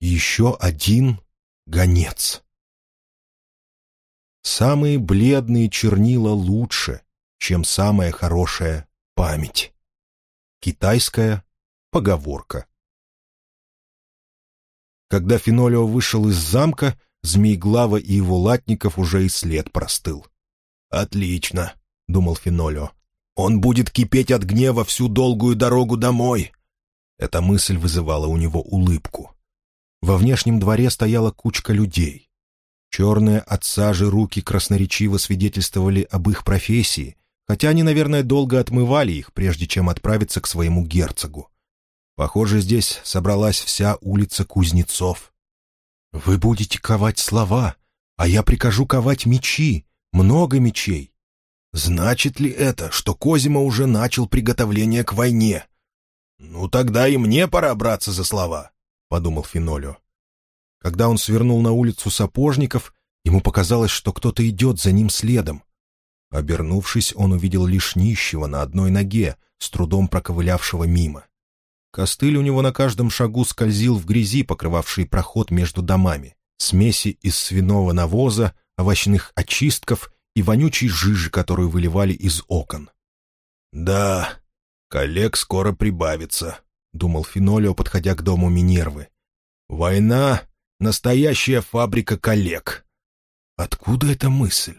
Еще один гонец. Самые бледные чернила лучше, чем самая хорошая память. Китайская поговорка. Когда Фенолио вышел из замка, Змееглава и его латников уже и след простыл. «Отлично», — думал Фенолио. «Он будет кипеть от гнева всю долгую дорогу домой». Эта мысль вызывала у него улыбку. Во внешнем дворе стояла кучка людей. Черные от сажи руки красноречиво свидетельствовали об их профессии, хотя они, наверное, долго отмывали их, прежде чем отправиться к своему герцогу. Похоже, здесь собралась вся улица кузнецов. «Вы будете ковать слова, а я прикажу ковать мечи, много мечей. Значит ли это, что Козима уже начал приготовление к войне? Ну, тогда и мне пора браться за слова», — подумал Финолио. Когда он свернул на улицу сапожников, ему показалось, что кто-то идет за ним следом. Обернувшись, он увидел лишь нищего на одной ноге, с трудом проковылявшего мимо. Костыль у него на каждом шагу скользил в грязи, покрывавшей проход между домами. Смеси из свиного навоза, овощных очистков и вонючей жижи, которую выливали из окон. «Да, коллег скоро прибавится», — думал Финолео, подходя к дому Минервы. «Война — настоящая фабрика коллег». Откуда эта мысль?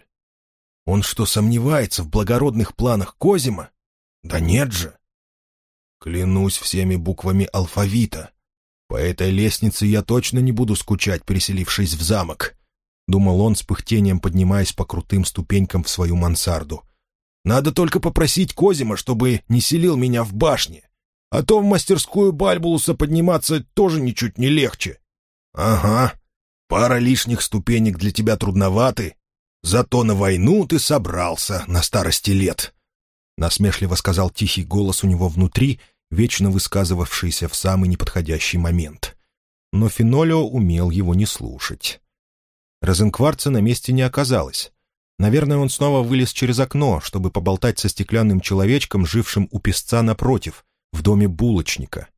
Он что, сомневается в благородных планах Козима? Да нет же. Клянусь всеми буквами алфавита. По этой лестнице я точно не буду скучать, переселившись в замок. Думал он с пыхтением, поднимаясь по крутым ступенькам в свою мансарду. Надо только попросить Козима, чтобы не селил меня в башне. А то в мастерскую Бальбулуса подниматься тоже ничуть не легче. Ага, пара лишних ступенек для тебя трудноваты. Зато на войну ты собрался на старости лет насмешливо сказал тихий голос у него внутри, вечно высказывавшийся в самый неподходящий момент. Но Фенолио умел его не слушать. Розенкварца на месте не оказалось. Наверное, он снова вылез через окно, чтобы поболтать со стеклянным человечком, жившим у песца напротив, в доме булочника.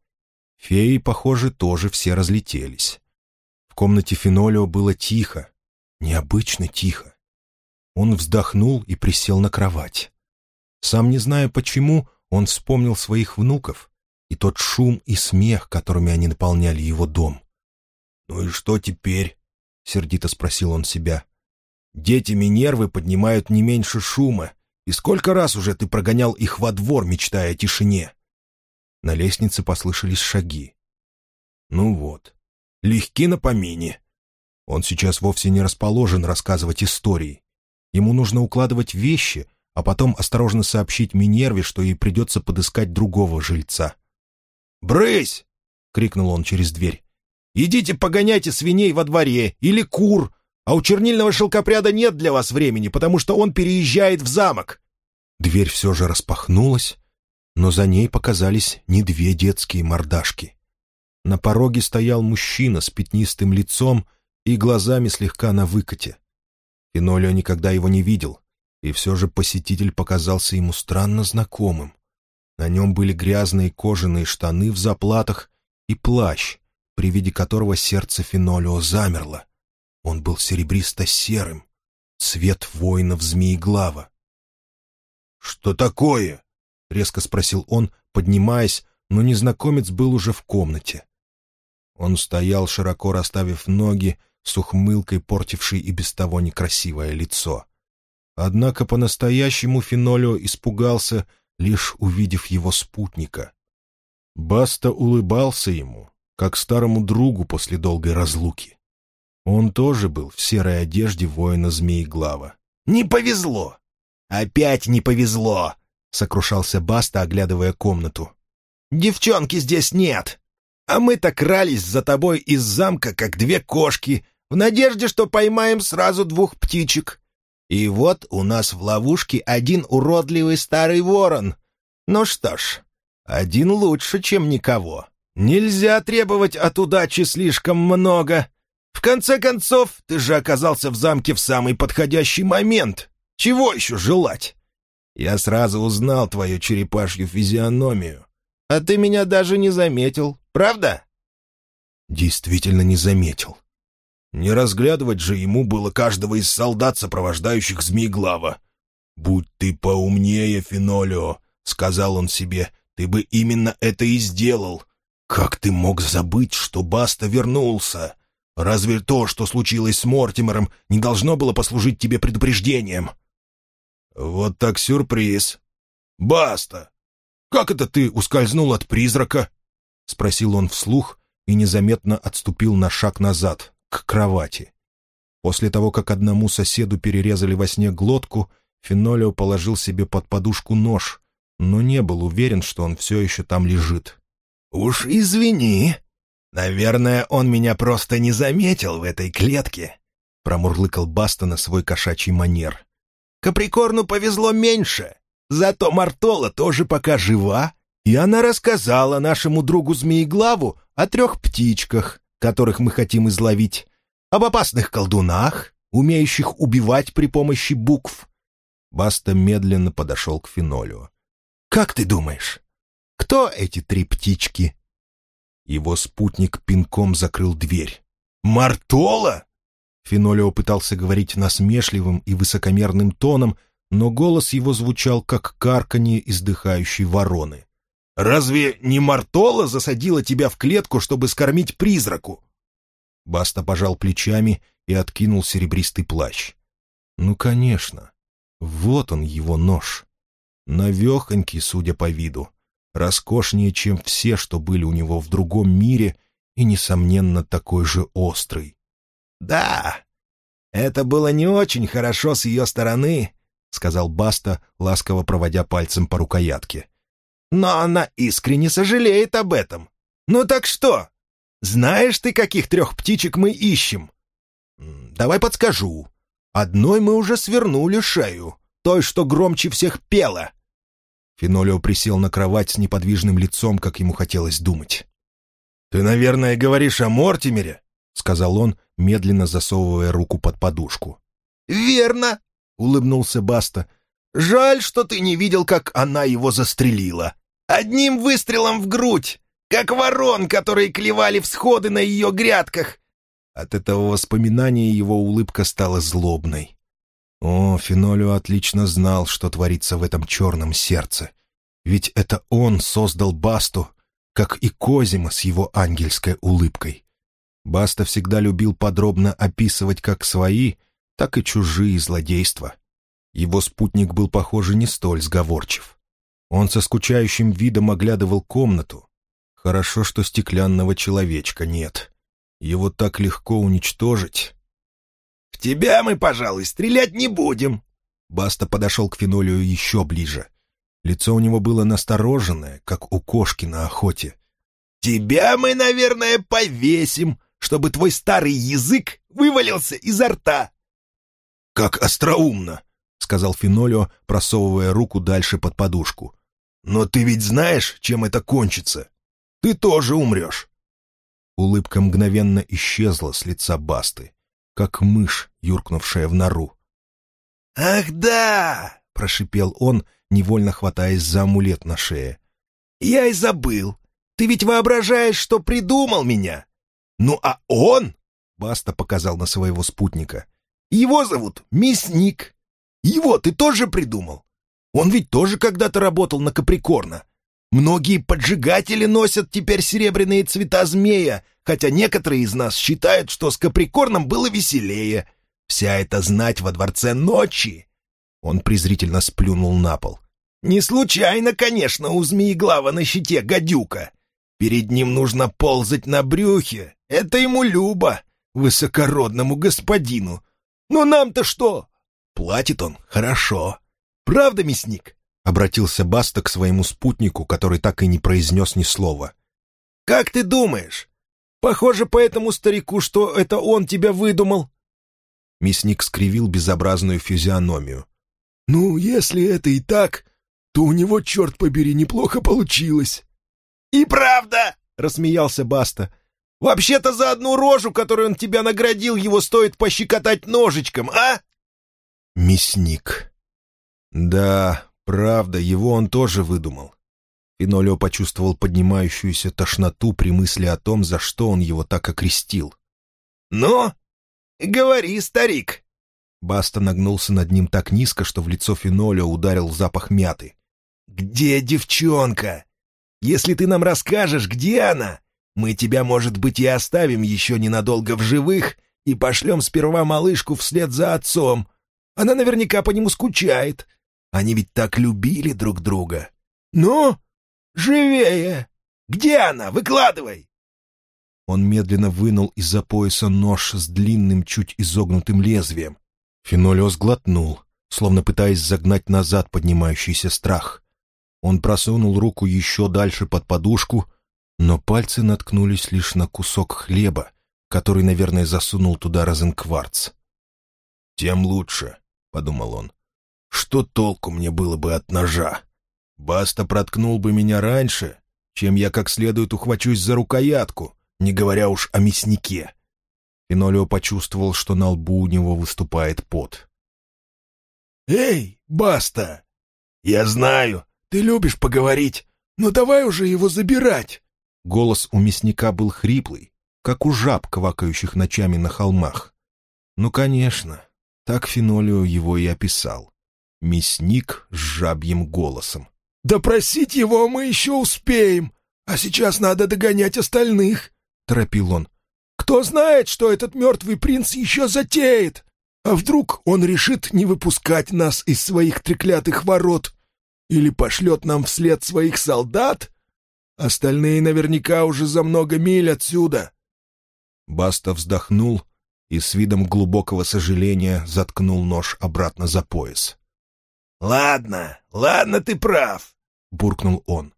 Феи, похоже, тоже все разлетелись. В комнате Фенолио было тихо, необычно тихо. Он вздохнул и присел на кровать. Сам не зная почему, он вспомнил своих внуков и тот шум и смех, которыми они наполняли его дом. «Ну и что теперь?» — сердито спросил он себя. «Дети Минервы поднимают не меньше шума, и сколько раз уже ты прогонял их во двор, мечтая о тишине?» На лестнице послышались шаги. «Ну вот, легки на помине. Он сейчас вовсе не расположен рассказывать истории. Ему нужно укладывать вещи, а потом осторожно сообщить Минерве, что ей придется подыскать другого жильца. «Брысь!» — крикнул он через дверь. «Идите погоняйте свиней во дворе или кур, а у чернильного шелкопряда нет для вас времени, потому что он переезжает в замок». Дверь все же распахнулась, но за ней показались не две детские мордашки. На пороге стоял мужчина с пятнистым лицом и глазами слегка на выкате. Фенолио никогда его не видел, и все же посетитель показался ему странно знакомым. На нем были грязные кожаные штаны в заплатах и плащ, при виде которого сердце Фенолио замерло. Он был серебристо-серым, цвет воинов Змееглава. «Что такое?» — резко спросил он, поднимаясь, но незнакомец был уже в комнате. Он стоял, широко расставив ноги, с ухмылкой, портившей и без того некрасивое лицо. Однако по-настоящему Фенолио испугался, лишь увидев его спутника. Баста улыбался ему, как старому другу после долгой разлуки. Он тоже был в серой одежде воина Змееглава. «Не повезло! Опять не повезло!» — сокрушался Баста, оглядывая комнату. «Девчонки здесь нет! А мы так крались за тобой из замка, как две кошки, в надежде, что поймаем сразу двух птичек. И вот у нас в ловушке один уродливый старый ворон. Ну что ж, один лучше, чем никого. Нельзя требовать от удачи слишком много. В конце концов, ты же оказался в замке в самый подходящий момент. Чего еще желать? Я сразу узнал твою черепашью физиономию. А ты меня даже не заметил, правда? действительно не заметил. Не разглядывать же ему было каждого из солдат, сопровождающих Змееглава. «Будь ты поумнее, Фенолио», — сказал он себе, — «ты бы именно это и сделал. Как ты мог забыть, что Баста вернулся? Разве то, что случилось с Мортимером, не должно было послужить тебе предупреждением?» «Вот так сюрприз. Баста! Как это ты ускользнул от призрака?» — спросил он вслух и незаметно отступил на шаг назад, к кровати. После того, как одному соседу перерезали во сне глотку, Фенолио положил себе под подушку нож, но не был уверен, что он все еще там лежит. «Уж извини. Наверное, он меня просто не заметил в этой клетке», — промурлыкал Баста на свой кошачий манер. «Каприкорну повезло меньше, зато Мартола тоже пока жива, и она рассказала нашему другу Змееглаву о трех птичках, которых мы хотим изловить, об опасных колдунах, умеющих убивать при помощи букв, Баста медленно подошел к Фенолю. «Как ты думаешь, кто эти три птички?» Его спутник пинком закрыл дверь. «Мартола?» Фенолио пытался говорить насмешливым и высокомерным тоном, но голос его звучал, как карканье издыхающей вороны. «Разве не Мартола засадила тебя в клетку, чтобы скормить призраку?» Баста пожал плечами и откинул серебристый плащ. «Ну, конечно. Вот он, его нож. Навехонький, судя по виду. Роскошнее, чем все, что были у него в другом мире, и, несомненно, такой же острый. «Да, это было не очень хорошо с ее стороны», — сказал Баста, ласково проводя пальцем по рукоятке. «Но она искренне сожалеет об этом. Ну так что? Знаешь ты, каких трех птичек мы ищем?» «Давай подскажу. Одной мы уже свернули шею, той, что громче всех пела». Фенолио присел на кровать с неподвижным лицом, как ему хотелось думать. «Ты, наверное, говоришь о Мортимере?» — сказал он, медленно засовывая руку под подушку. «Верно!» — улыбнулся Баста. «Жаль, что ты не видел, как она его застрелила. Одним выстрелом в грудь, как ворон, которые клевали всходы на ее грядках. От этого воспоминания его улыбка стала злобной. О, Фенолио отлично знал, что творится в этом черном сердце. Ведь это он создал Басту, как и Козима с его ангельской улыбкой. Баста всегда любил подробно описывать как свои, так и чужие злодейства. Его спутник был, похоже, не столь сговорчив. Он со скучающим видом оглядывал комнату. Хорошо, что стеклянного человечка нет. Его так легко уничтожить. «В тебя мы, пожалуй, стрелять не будем!» Баста подошел к Фенолию еще ближе. Лицо у него было настороженное, как у кошки на охоте. «Тебя мы, наверное, повесим, чтобы твой старый язык вывалился изо рта!» «Как остроумно!» — сказал Фенолио, просовывая руку дальше под подушку. «Но ты ведь знаешь, чем это кончится? Ты тоже умрешь!» Улыбка мгновенно исчезла с лица Басты, как мышь, юркнувшая в нору. «Ах да!» — прошипел он, невольно хватаясь за амулет на шее. «Я и забыл. Ты ведь воображаешь, что придумал меня. Ну а он...» — Баста показал на своего спутника. «Его зовут Мясник. Его ты тоже придумал? Он ведь тоже когда-то работал на Каприкорна. Многие поджигатели носят теперь серебряные цвета змея, хотя некоторые из нас считают, что с Каприкорном было веселее. Вся эта знать во дворце ночи!» Он презрительно сплюнул на пол. «Не случайно, конечно, у змееглава на щите гадюка. Перед ним нужно ползать на брюхе. Это ему любо, высокородному господину. Но нам-то что? Платит он хорошо. Правда, мясник?» — обратился Баста к своему спутнику, который так и не произнес ни слова. «Как ты думаешь? Похоже по этому старику, что это он тебя выдумал». Мясник скривил безобразную физиономию. «Ну, если это и так, то у него, черт побери, неплохо получилось». «И правда!» — рассмеялся Баста. «Вообще-то за одну рожу, которую он тебя наградил, его стоит пощекотать ножичком, а?» «Мясник. Да, Правда, его он тоже выдумал. Пинолео почувствовал поднимающуюся тошноту при мысли о том, за что он его так окрестил. «Ну, говори, старик!» Баста нагнулся над ним так низко, что в лицо Финолео ударил запах мяты. «Где девчонка? Если ты нам расскажешь, где она, мы тебя, может быть, и оставим еще ненадолго в живых и пошлем сперва малышку вслед за отцом. Она наверняка по нему скучает. Они ведь так любили друг друга. Ну, живее! Где она? Выкладывай!» Он медленно вынул из-за пояса нож с длинным, чуть изогнутым лезвием. Фенолио сглотнул, словно пытаясь загнать назад поднимающийся страх. Он просунул руку еще дальше под подушку, но пальцы наткнулись лишь на кусок хлеба, который, наверное, засунул туда розенкварц. «Тем лучше», — подумал он. «Что толку мне было бы от ножа? Баста проткнул бы меня раньше, чем я как следует ухвачусь за рукоятку, не говоря уж о мяснике». Фенолио почувствовал, что на лбу у него выступает пот. «Эй, Баста! Я знаю, ты любишь поговорить, но давай уже его забирать!» Голос у мясника был хриплый, как у жаб, квакающих ночами на холмах. Ну, конечно, так Фенолио его и описал. Мясник с жабьим голосом. «Допросить его мы еще успеем, а сейчас надо догонять остальных», — торопил он. Кто знает, что этот мертвый принц еще затеет? А вдруг он решит не выпускать нас из своих треклятых ворот? Или пошлет нам вслед своих солдат? Остальные наверняка уже за много миль отсюда». Баста вздохнул и с видом глубокого сожаления заткнул нож обратно за пояс. «Ладно, ладно, ты прав», — буркнул он.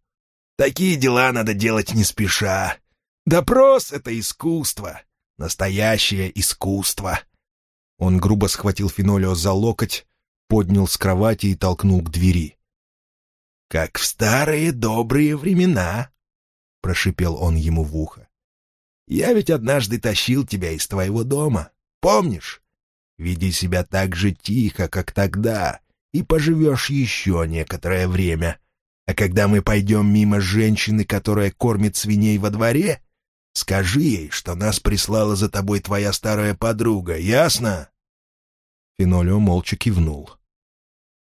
«Такие дела надо делать не спеша. Допрос — это искусство. Настоящее искусство. Он грубо схватил Фенолио за локоть, поднял с кровати и толкнул к двери. «Как в старые добрые времена», — прошипел он ему в ухо. «Я ведь однажды тащил тебя из твоего дома, помнишь? Веди себя так же тихо, как тогда, и поживешь еще некоторое время. А когда мы пойдем мимо женщины, которая кормит свиней во дворе, Скажи ей, что нас прислала за тобой твоя старая подруга, ясно?» Фенолио молча кивнул.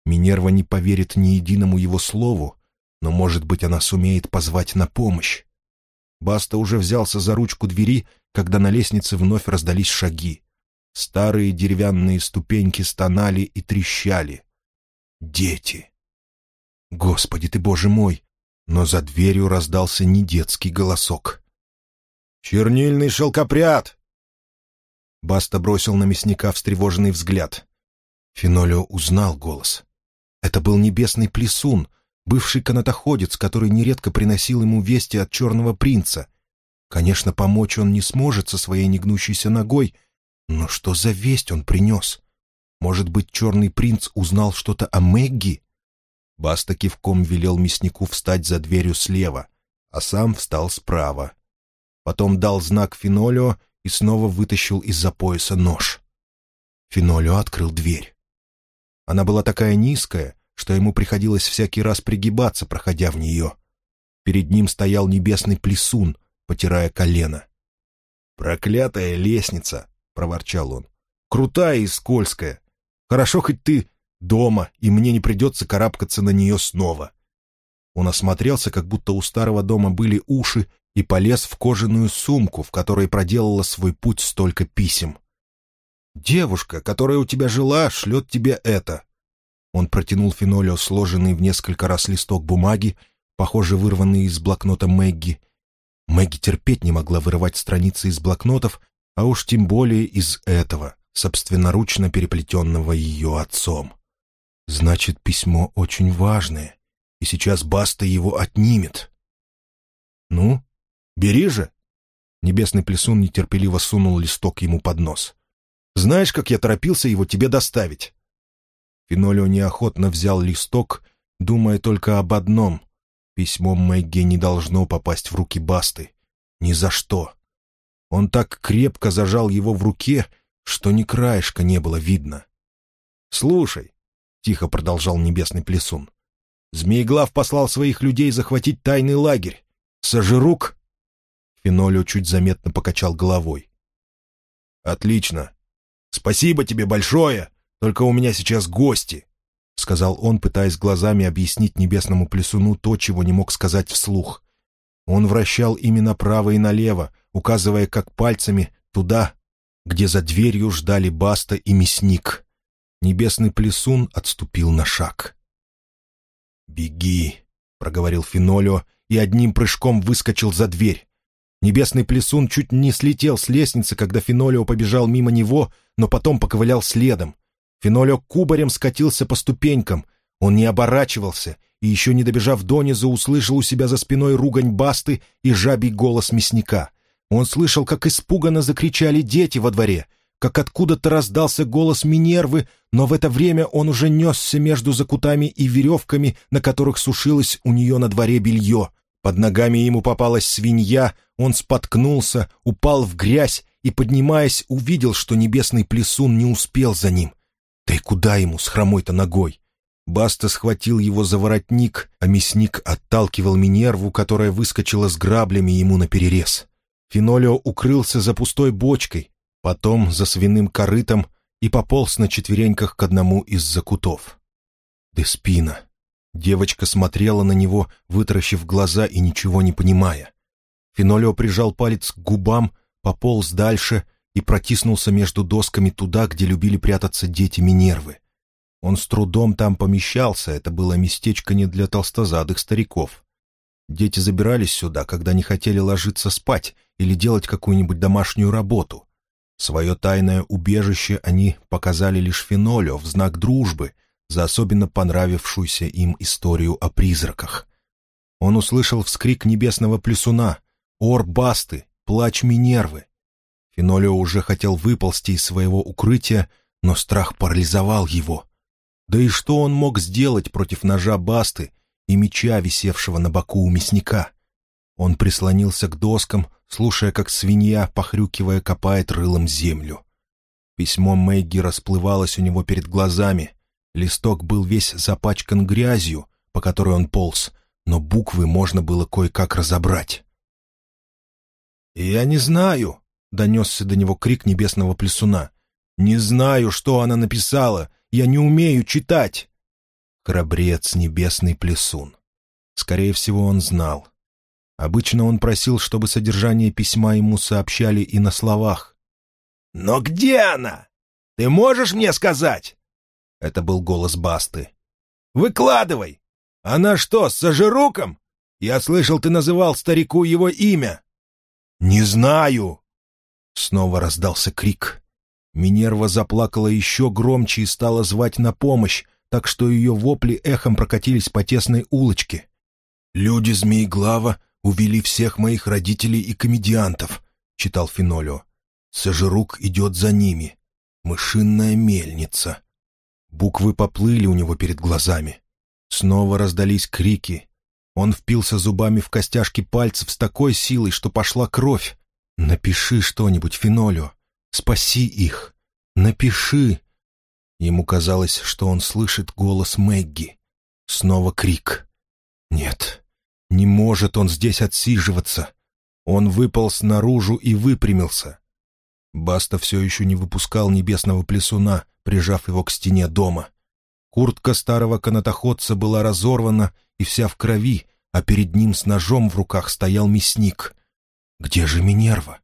Минерва не поверит ни единому его слову, но, может быть, она сумеет позвать на помощь. Баста уже взялся за ручку двери, когда на лестнице вновь раздались шаги. Старые деревянные ступеньки стонали и трещали. Дети! Господи ты, боже мой! Но за дверью раздался не детский голосок. «Чернильный шелкопряд!» Баста бросил на мясника встревоженный взгляд. Фенолио узнал голос. Это был небесный плесун, бывший канатоходец, который нередко приносил ему вести от черного принца. Конечно, помочь он не сможет со своей негнущейся ногой, но что за весть он принес? Может быть, черный принц узнал что-то о Мэгги? Баста кивком велел мяснику встать за дверью слева, а сам встал справа потом дал знак Финолио и снова вытащил из-за пояса нож. Финолио открыл дверь. Она была такая низкая, что ему приходилось всякий раз пригибаться, проходя в нее. Перед ним стоял небесный плесун, потирая колено. «Проклятая лестница!» — проворчал он. «Крутая и скользкая. Хорошо, хоть ты дома, и мне не придется карабкаться на нее снова». Он осмотрелся, как будто у старого дома были уши и полез в кожаную сумку, в которой проделала свой путь столько писем. «Девушка, которая у тебя жила, шлет тебе это». Он протянул Фенолио сложенный в несколько раз листок бумаги, похоже, вырванный из блокнота Мэгги. Мэгги терпеть не могла вырывать страницы из блокнотов, а уж тем более из этого, собственноручно переплетенного ее отцом. Значит, письмо очень важное, и сейчас Баста его отнимет. «Ну, Бери же!» Небесный плесун нетерпеливо сунул листок ему под нос. «Знаешь, как я торопился его тебе доставить?» Фенолио неохотно взял листок, думая только об одном. Письмо Мэгги не должно попасть в руки Басты. Ни за что. Он так крепко зажал его в руке, что ни краешка не было видно. «Слушай», — тихо продолжал небесный плесун, Змееглав послал своих людей захватить тайный лагерь. Сожирук?» Фенолио чуть заметно покачал головой. «Отлично. Спасибо тебе большое, только у меня сейчас гости», — сказал он, пытаясь глазами объяснить небесному плесуну то, чего не мог сказать вслух. Он вращал ими направо и налево, указывая как пальцами туда, где за дверью ждали Баста и Мясник. Небесный плесун отступил на шаг. «Беги», — проговорил Финолио и одним прыжком выскочил за дверь. Небесный плесун чуть не слетел с лестницы, когда Финолио побежал мимо него, но потом поковылял следом. Финолио кубарем скатился по ступенькам. Он не оборачивался и, еще не добежав донизу, услышал у себя за спиной ругань басты и жабий голос мясника. Он слышал, как испуганно закричали дети во дворе — как откуда-то раздался голос Минервы, но в это время он уже несся между закутами и веревками, на которых сушилось у нее на дворе белье. Под ногами ему попалась свинья, он споткнулся, упал в грязь и, поднимаясь, увидел, что небесный плесун не успел за ним. Да и куда ему с хромой-то ногой? Баста схватил его за воротник, а мясник отталкивал Минерву, которая выскочила с граблями ему наперерез. Фенолио укрылся за пустой бочкой, потом за свиным корытом и пополз на четвереньках к одному из закутов. Деспина. Девочка смотрела на него, вытаращив глаза и ничего не понимая. Фенолио прижал палец к губам, пополз дальше и протиснулся между досками туда, где любили прятаться дети Минервы. Он с трудом там помещался, это было местечко не для толстозадых стариков. Дети забирались сюда, когда не хотели ложиться спать или делать какую-нибудь домашнюю работу. Свое тайное убежище они показали лишь Фенолю в знак дружбы за особенно понравившуюся им историю о призраках. Он услышал вскрик небесного плесуна, ор басты, плач Минервы. Фенолио уже хотел выползти из своего укрытия, но страх парализовал его. Да и что он мог сделать против ножа басты и меча, висевшего на боку у мясника? Он прислонился к доскам, слушая, как свинья, похрюкивая, копает рылом землю. Письмо Мэгги расплывалось у него перед глазами. Листок был весь запачкан грязью, по которой он полз, но буквы можно было кое-как разобрать. «Я не знаю», — донесся до него крик небесного плесуна. «Не знаю, что она написала. Я не умею читать». Храбрец небесный плесун. Скорее всего, он знал. Обычно он просил, чтобы содержание письма ему сообщали и на словах. «Но где она? Ты можешь мне сказать?» Это был голос Басты. «Выкладывай! Она что, с Сажируком? Я слышал, ты называл старику его имя». «Не знаю!» Снова раздался крик. Минерва заплакала еще громче и стала звать на помощь, так что ее вопли эхом прокатились по тесной улочке. Люди Змееглава увели всех моих родителей и комедиантов», — читал Финолио. «Сожирук идет за ними. Мышинная мельница». Буквы поплыли у него перед глазами. Снова раздались крики. Он впился зубами в костяшки пальцев с такой силой, что пошла кровь. «Напиши что-нибудь, Финолио. Спаси их. Напиши!» Ему казалось, что он слышит голос Мэгги. Снова крик. «Нет, не может он здесь отсиживаться. Он выполз наружу и выпрямился. Баста все еще не выпускал небесного плесуна, прижав его к стене дома. Куртка старого канатоходца была разорвана и вся в крови, а перед ним с ножом в руках стоял мясник. Где же Минерва?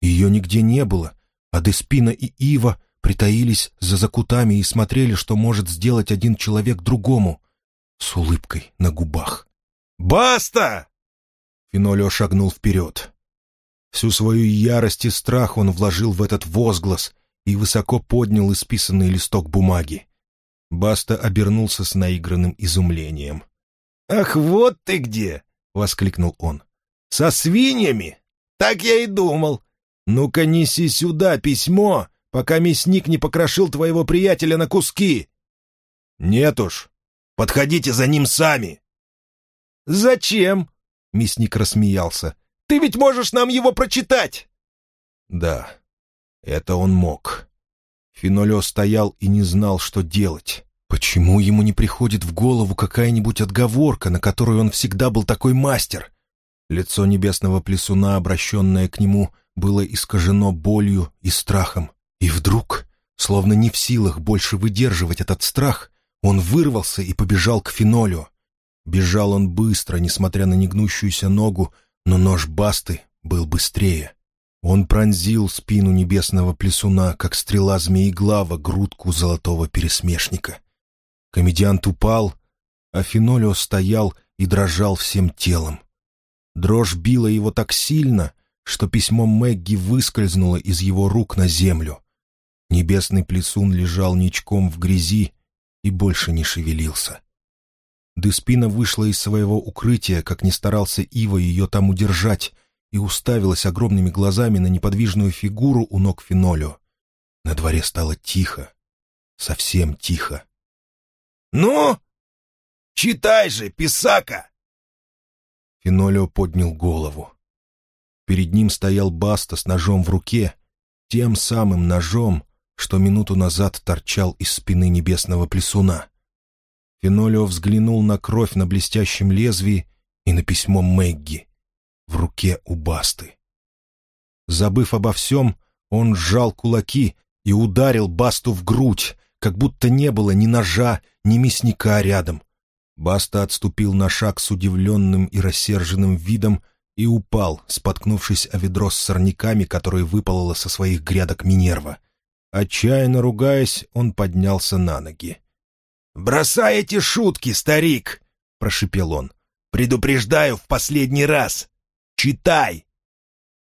Ее нигде не было, а Деспина и Ива притаились за закутами и смотрели, что может сделать один человек другому, с улыбкой на губах. «Баста!» Финолео шагнул вперед. Всю свою ярость и страх он вложил в этот возглас и высоко поднял исписанный листок бумаги. Баста обернулся с наигранным изумлением. «Ах, вот ты где!» — воскликнул он. «Со свиньями? Так я и думал. Ну-ка неси сюда письмо, пока мясник не покрошил твоего приятеля на куски». «Нет уж. Подходите за ним сами!» «Зачем?» — мясник рассмеялся. «Ты ведь можешь нам его прочитать!» Да, это он мог. Финолео стоял и не знал, что делать. Почему ему не приходит в голову какая-нибудь отговорка, на которую он всегда был такой мастер? Лицо небесного плесуна, обращенное к нему, было искажено болью и страхом. И вдруг, словно не в силах больше выдерживать этот страх, он вырвался и побежал к фенолю. Бежал он быстро, несмотря на негнущуюся ногу, но нож Басты был быстрее. Он пронзил спину небесного плесуна, как стрела змееглава, грудку золотого пересмешника. Комедиант упал, а Фенолио стоял и дрожал всем телом. Дрожь била его так сильно, что письмо Мэгги выскользнуло из его рук на землю. Небесный плесун лежал ничком в грязи и больше не шевелился. Деспина вышла из своего укрытия, как не старался Ива ее там удержать, и уставилась огромными глазами на неподвижную фигуру у ног Фенолио. На дворе стало тихо, совсем тихо. «Ну, читай же, писака!» Фенолио поднял голову. Перед ним стоял Баста с ножом в руке, тем самым ножом, что минуту назад торчал из спины небесного плесуна. Фенолио взглянул на кровь на блестящем лезвии и на письмо Мэгги в руке у Басты. Забыв обо всем, он сжал кулаки и ударил Басту в грудь, как будто не было ни ножа, ни мясника рядом. Баста отступил на шаг с удивленным и рассерженным видом и упал, споткнувшись о ведро с сорняками, которое выпало со своих грядок Минерва. Отчаянно ругаясь, он поднялся на ноги. «Бросай эти шутки, старик!» — прошипел он. «Предупреждаю в последний раз! Читай!»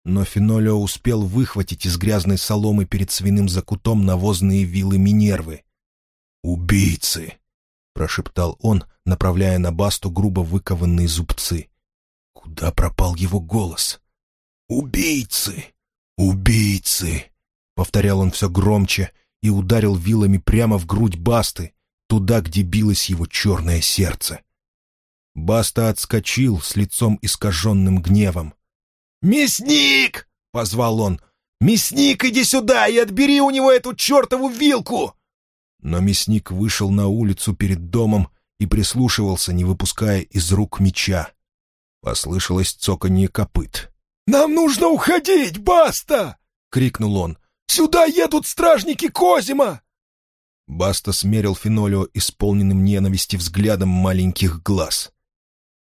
Но Фенолио успел выхватить из грязной соломы перед свиным закутом навозные вилы Минервы. «Убийцы!» — прошептал он, направляя на басту грубо выкованные зубцы. Куда пропал его голос? «Убийцы! Убийцы!» — повторял он все громче и ударил вилами прямо в грудь басты, туда, где билось его черное сердце. Баста отскочил с лицом искаженным гневом. «Мясник!» — позвал он. «Мясник, иди сюда и отбери у него эту чертову вилку!» Но мясник вышел на улицу перед домом и прислушивался, не выпуская из рук меча. Послышалось цоканье копыт. «Нам нужно уходить, Баста!» — крикнул он. «Сюда едут стражники Козима!» Баста смерил Фенолио исполненным ненависти взглядом маленьких глаз.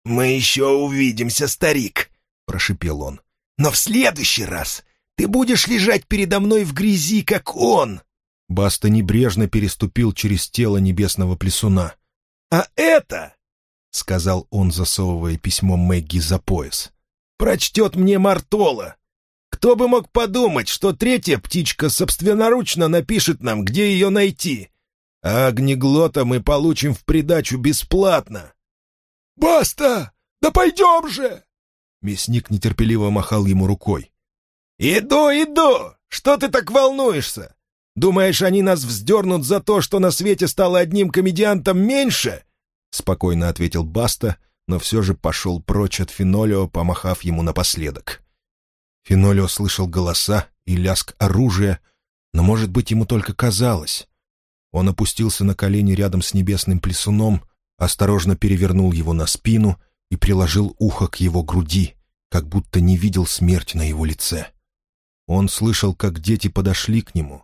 «Мы еще увидимся, старик!» — прошипел он. «Но в следующий раз ты будешь лежать передо мной в грязи, как он!» Баста небрежно переступил через тело небесного плесуна. «А это...» — сказал он, засовывая письмо Мэгги за пояс. «Прочтет мне Мартола. Кто бы мог подумать, что третья птичка собственноручно напишет нам, где ее найти. А огнеглота мы получим в придачу бесплатно. «Баста! Да пойдем же!» Мясник нетерпеливо махал ему рукой. «Иду, иду! Что ты так волнуешься? Думаешь, они нас вздернут за то, что на свете стало одним комедиантом меньше?» Спокойно ответил Баста, но все же пошел прочь от Фенолио, помахав ему напоследок. Фенолио слышал голоса и лязг оружия, но, может быть, ему только казалось. Он опустился на колени рядом с небесным плесуном, осторожно перевернул его на спину и приложил ухо к его груди, как будто не видел смерть на его лице. Он слышал, как дети подошли к нему.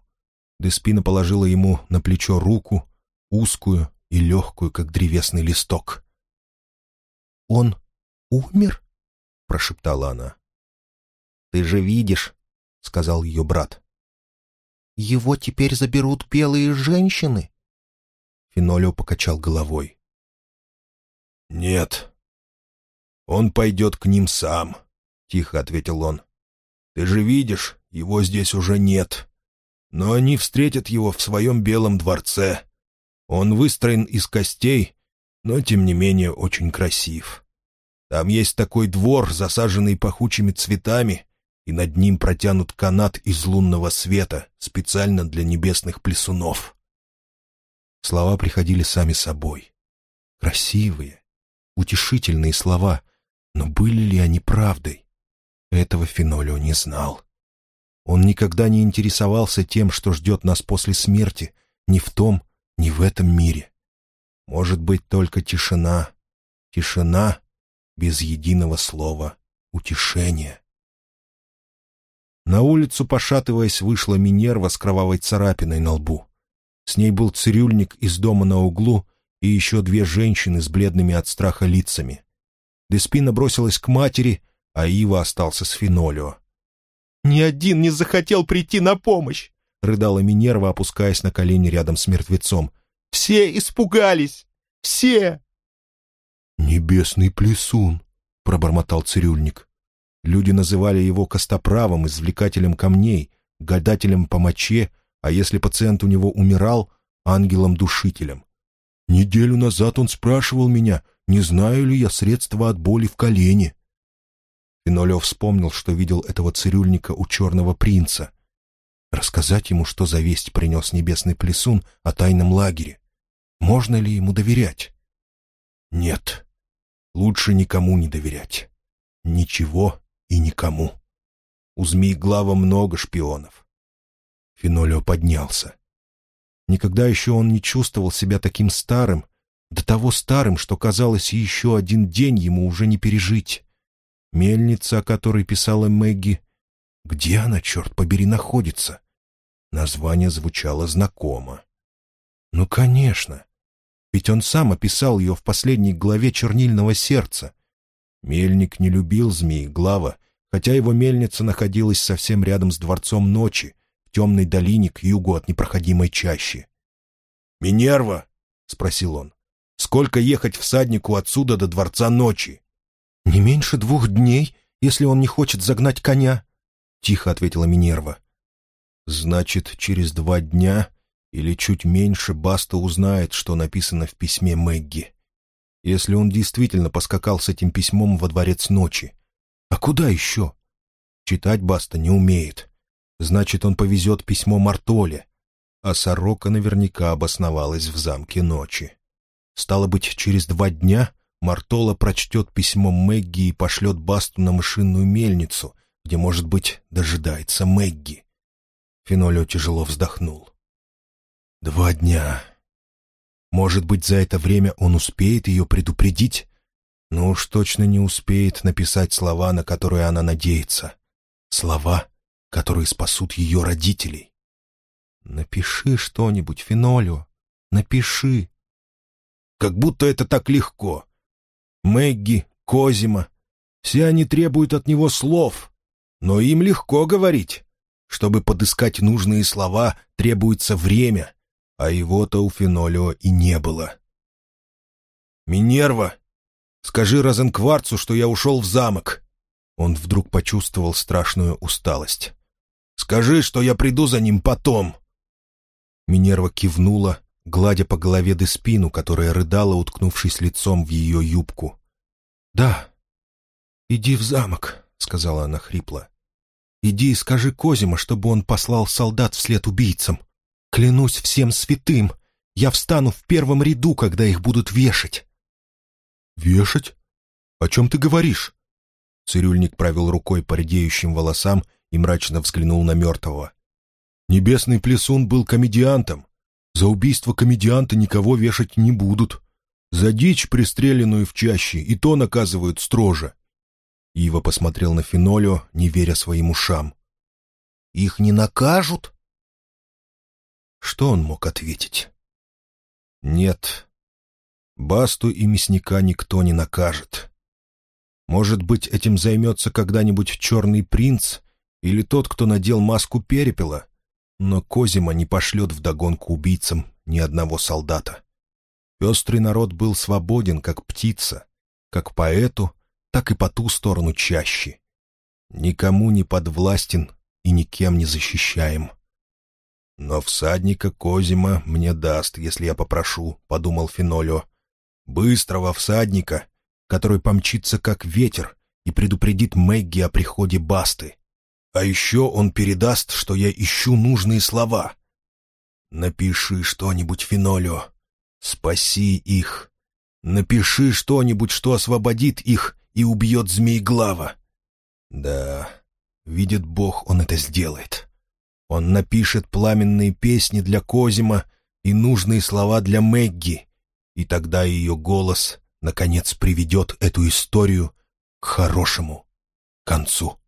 Деспина положила ему на плечо руку, узкую и легкую, как древесный листок. «Он умер?» — прошептала она. «Ты же видишь», — сказал ее брат. «Его теперь заберут белые женщины?» Фенолио покачал головой. «Нет. Он пойдет к ним сам», — тихо ответил он. «Ты же видишь, его здесь уже нет. Но они встретят его в своем белом дворце. Он выстроен из костей, но, тем не менее, очень красив. Там есть такой двор, засаженный пахучими цветами, и над ним протянут канат из лунного света специально для небесных плесунов. Слова приходили сами собой. Красивые, утешительные слова, но были ли они правдой? Этого Фенолио не знал. Он никогда не интересовался тем, что ждет нас после смерти, ни в том, ни в этом мире. Может быть только тишина. Тишина без единого слова утешения. На улицу, пошатываясь, вышла Минерва с кровавой царапиной на лбу. С ней был цирюльник из дома на углу и еще две женщины с бледными от страха лицами. Деспина бросилась к матери, а Ива остался с Фенолио. «Ни один не захотел прийти на помощь!» — рыдала Минерва, опускаясь на колени рядом с мертвецом. «Все испугались! Все!» «Небесный плесун!» — пробормотал цирюльник. Люди называли его костоправом, извлекателем камней, гадателем по моче, а если пациент у него умирал, ангелом-душителем. Неделю назад он спрашивал меня, не знаю ли я средства от боли в колене. Фенолев вспомнил, что видел этого цирюльника у черного принца. Рассказать ему, что за весть принес небесный плесун о тайном лагере. Можно ли ему доверять? Нет, лучше никому не доверять. Ничего и никому. У Змееглава много шпионов. Фенолио поднялся. Никогда еще он не чувствовал себя таким старым, до того старым, что, казалось, еще один день ему уже не пережить. Мельница, о которой писала Мэгги, где она, черт побери, находится? Название звучало знакомо. Ну, конечно, ведь он сам описал ее в последней главе «Чернильного сердца», Мельник не любил змеи Глава, хотя его мельница находилась совсем рядом с Дворцом Ночи, в темной долине к югу от непроходимой чащи. «Минерва!» — спросил он. «Сколько ехать всаднику отсюда до Дворца Ночи?» «Не меньше двух дней, если он не хочет загнать коня», — тихо ответила Минерва. «Значит, через два дня или чуть меньше Баста узнает, что написано в письме Мэгги если он действительно поскакал с этим письмом во дворец ночи. А куда еще? Читать Баста не умеет. Значит, он повезет письмо Мартоле. А сорока наверняка обосновалась в замке ночи. Стало быть, через два дня Мартола прочтет письмо Мэгги и пошлет Басту на мышиную мельницу, где, может быть, дожидается Мэгги. Фенолио тяжело вздохнул. «Два дня. Может быть, за это время он успеет ее предупредить? Но уж точно не успеет написать слова, на которые она надеется. Слова, которые спасут ее родителей. «Напиши что-нибудь, Фенолио, напиши». Как будто это так легко. Мэгги, Козима, все они требуют от него слов, но им легко говорить. Чтобы подыскать нужные слова, требуется время, а его-то у Фенолио и не было. «Минерва, скажи Розенкварцу, что я ушел в замок». Он вдруг почувствовал страшную усталость. «Скажи, что я приду за ним потом». Минерва кивнула, гладя по голове Деспину, которая рыдала, уткнувшись лицом в ее юбку. «Да, иди в замок», — сказала она хрипло. «Иди и скажи Козима, чтобы он послал солдат вслед убийцам. Клянусь всем святым, я встану в первом ряду, когда их будут вешать». «Вешать? О чем ты говоришь?» Цирюльник провел рукой по редеющим волосам и мрачно взглянул на мертвого. «Небесный плесун был комедиантом. За убийство комедианта никого вешать не будут. За дичь, пристреленную в чаще, и то наказывают строже». Ива посмотрел на Фенолио, не веря своим ушам. «Их не накажут?» Что он мог ответить? Нет, Басту и мясника никто не накажет. Может быть, этим займется когда-нибудь черный принц или тот, кто надел маску перепела, но Козима не пошлет вдогонку убийцам ни одного солдата. Пестрый народ был свободен, как птица, как по эту, так и по ту сторону чащи. Никому не подвластен и никем не защищаем. «Но всадника Козима мне даст, если я попрошу», — подумал Фенолио. «Быстрого всадника, который помчится как ветер и предупредит Мэгги о приходе Басты. А еще он передаст, что я ищу нужные слова. Напиши что-нибудь, Фенолио. Спаси их. Напиши что-нибудь, что освободит их и убьет Змееглава. Да, видит Бог, он это сделает». Он напишет пламенные песни для Козима и нужные слова для Мэгги. и тогда ее голос, наконец, приведет эту историю к хорошему концу.